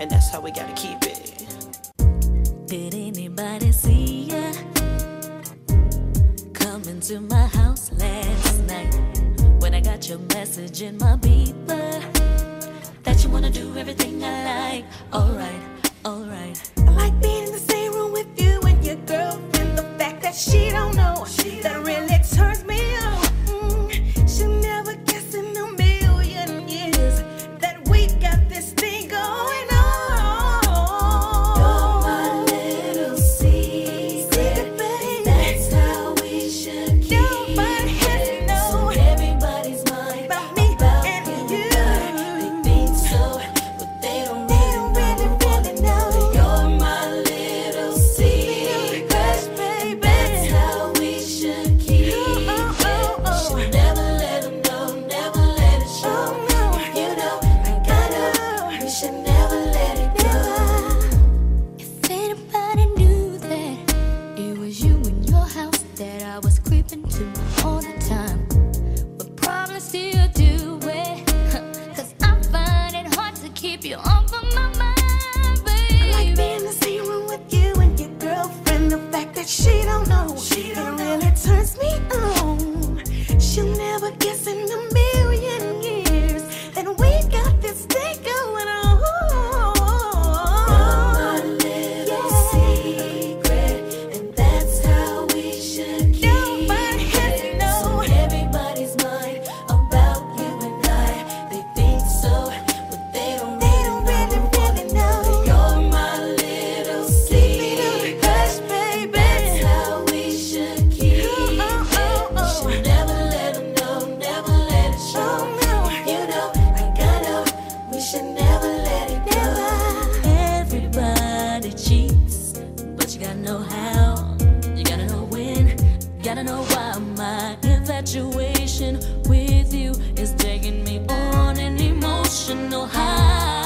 and that's how we gotta keep don't know why my infatuation with you is taking me on an emotional high.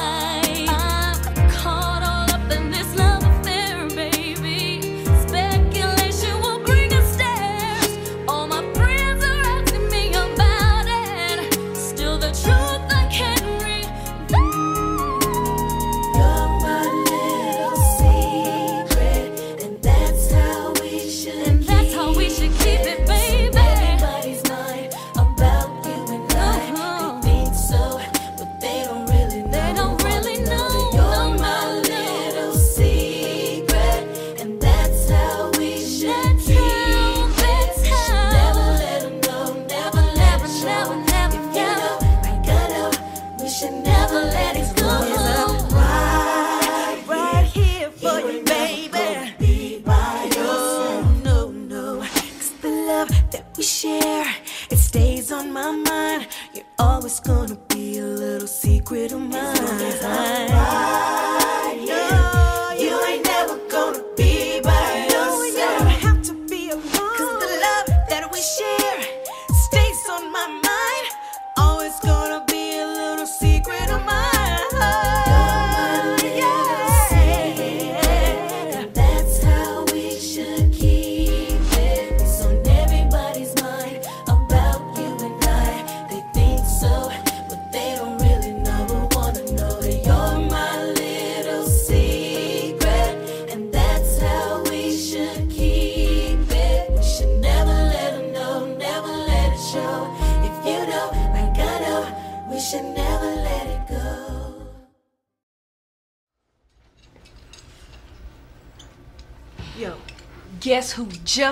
was gonna be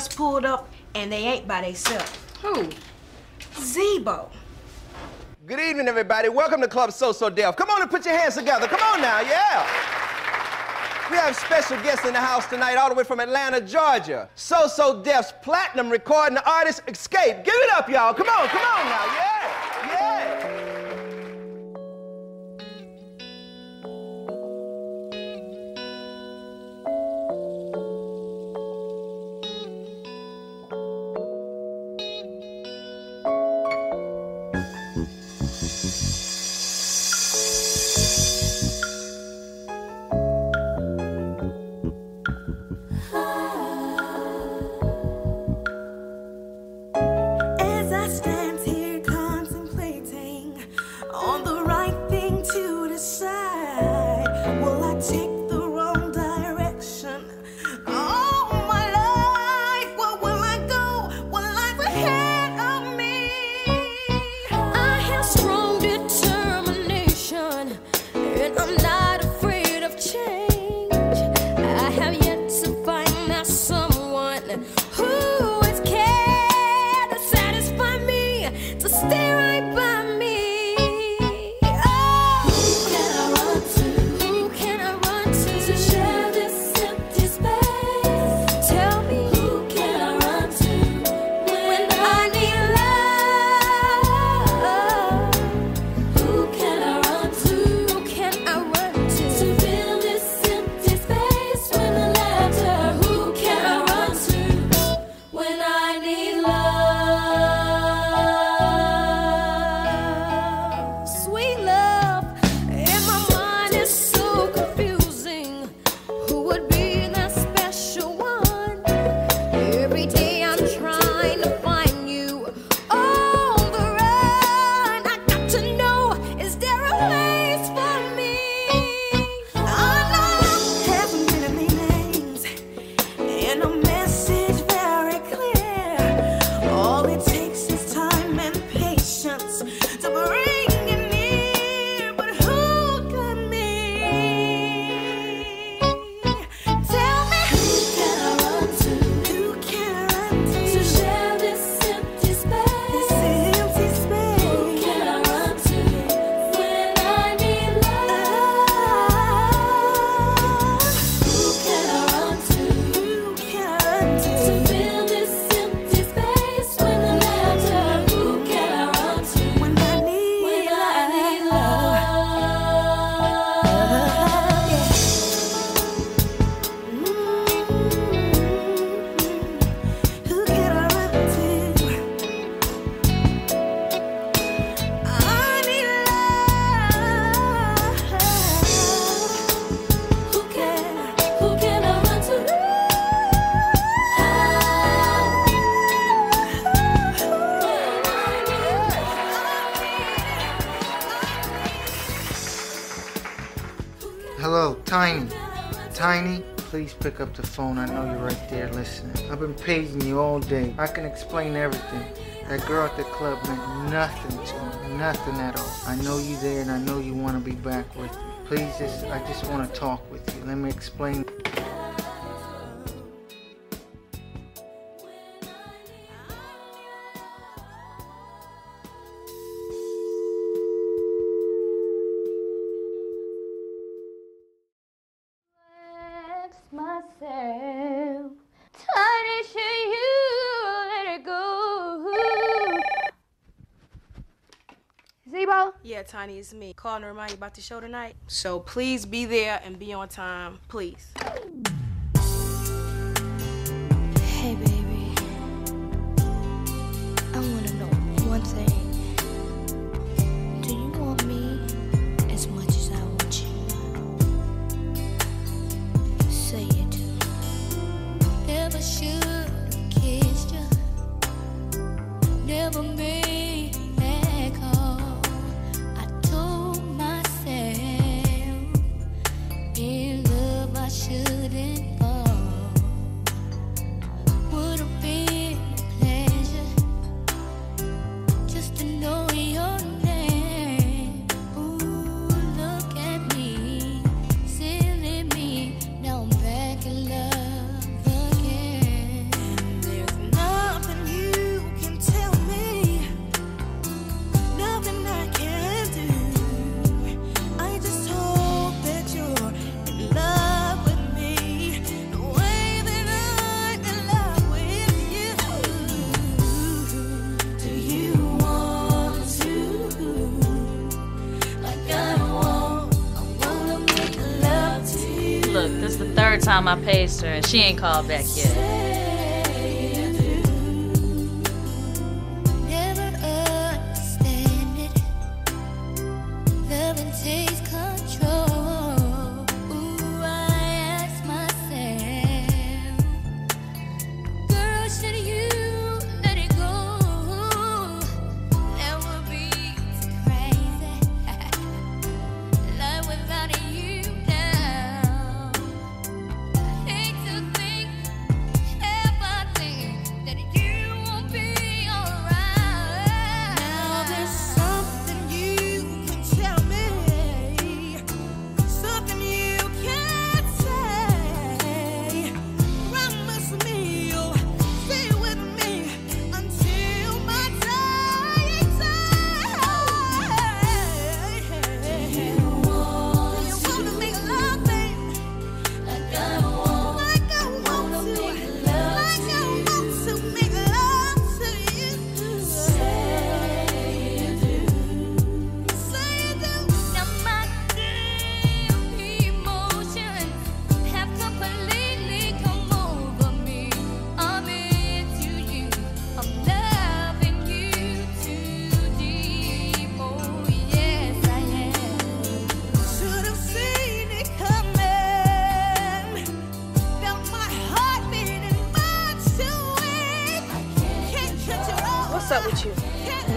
pulled up and they ain't by themselves. Who? Zebo. Good evening, everybody. Welcome to Club So So Def. Come on and put your hands together. Come on now, yeah. We have special guests in the house tonight, all the way from Atlanta, Georgia. So So Def's platinum recording artist Xscape. Give it up, y'all. Come on, come on now, yeah. right back. pick up the phone. I know you're right there listening. I've been paging you all day. I can explain everything. That girl at the club meant nothing to me, nothing at all. I know you there and I know you want to be back with me. Please, just, I just want to talk with you. Let me explain. Tiny, it's me. Calling to remind you about the show tonight. So please be there and be on time, please. my page and she ain't called back yet.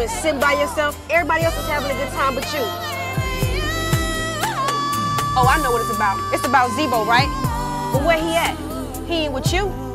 and sitting by yourself. Everybody else is having a good time but you. Oh, I know what it's about. It's about Zebo, right? But where he at? He ain't with you.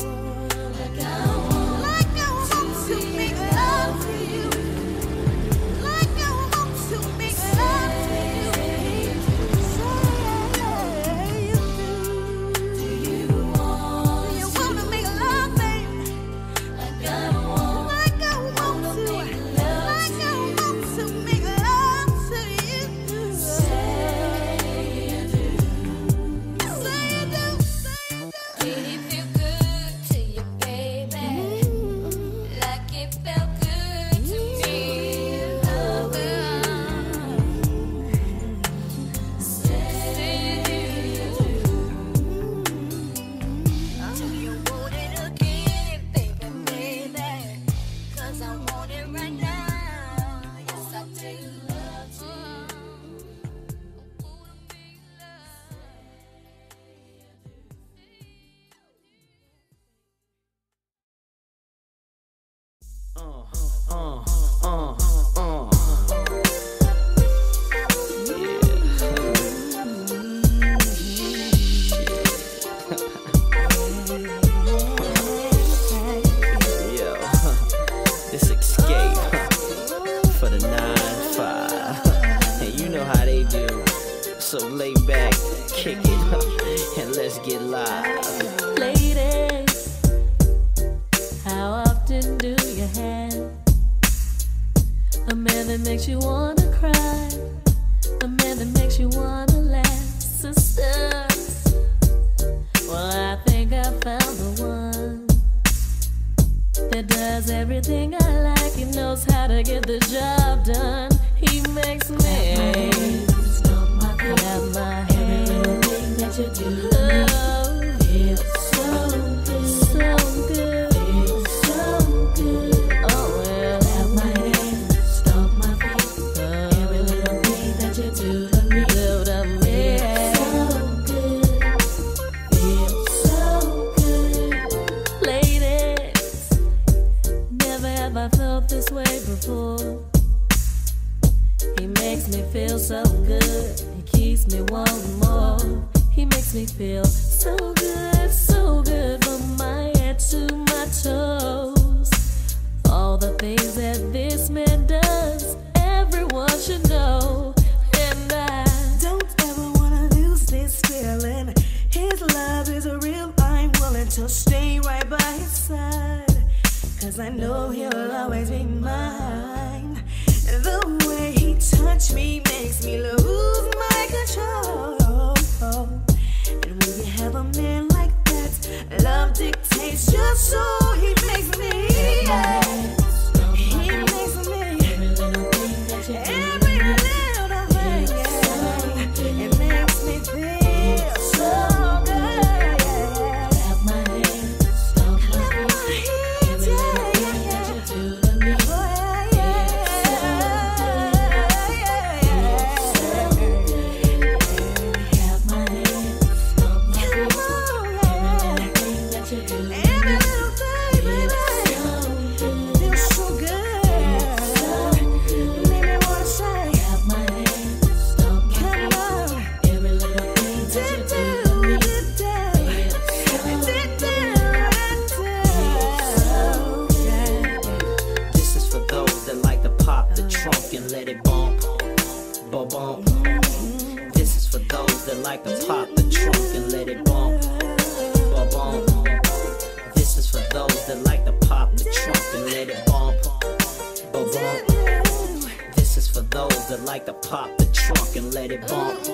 Pop and let it bump.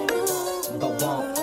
Bump. Bump.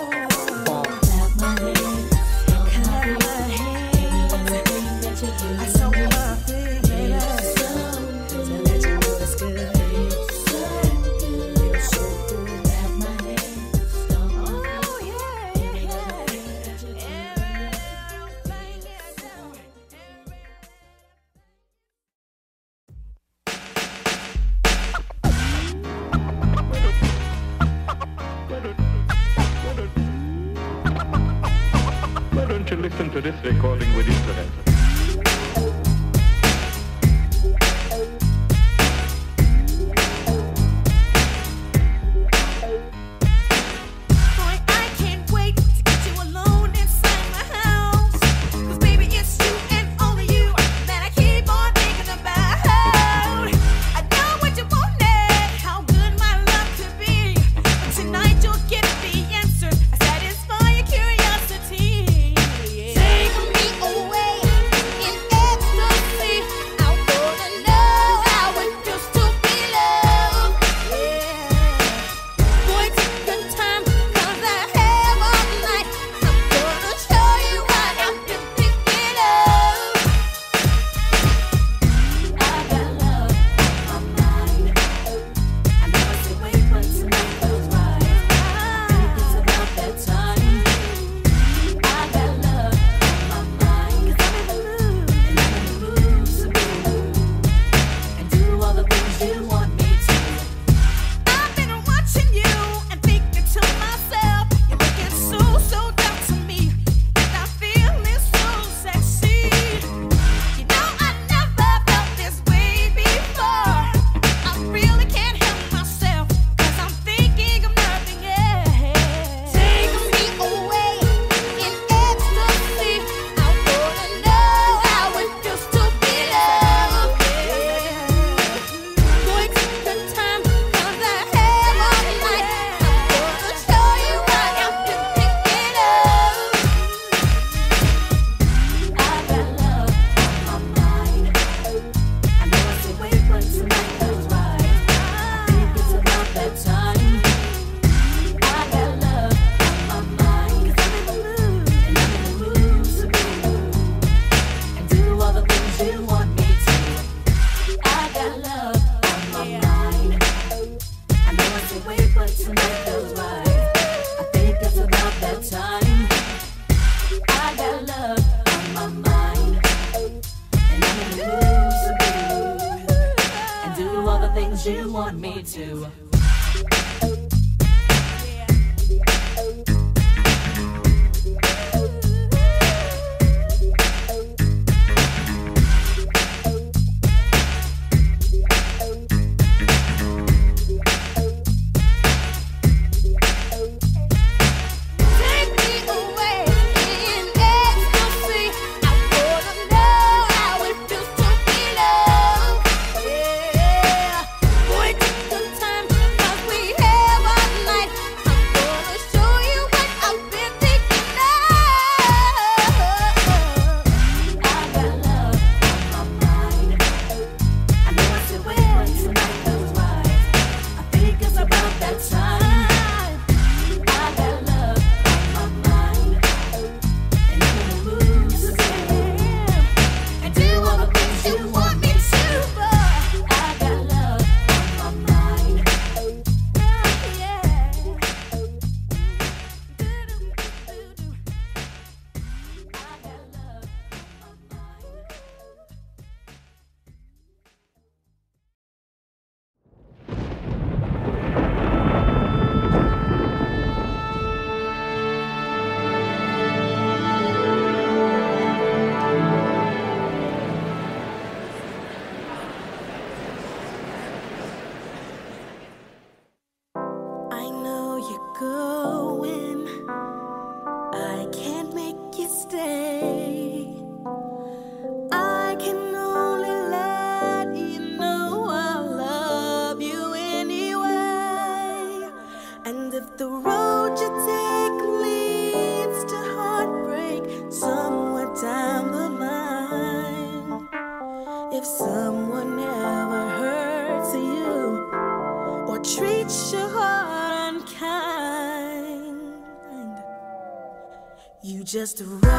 Just run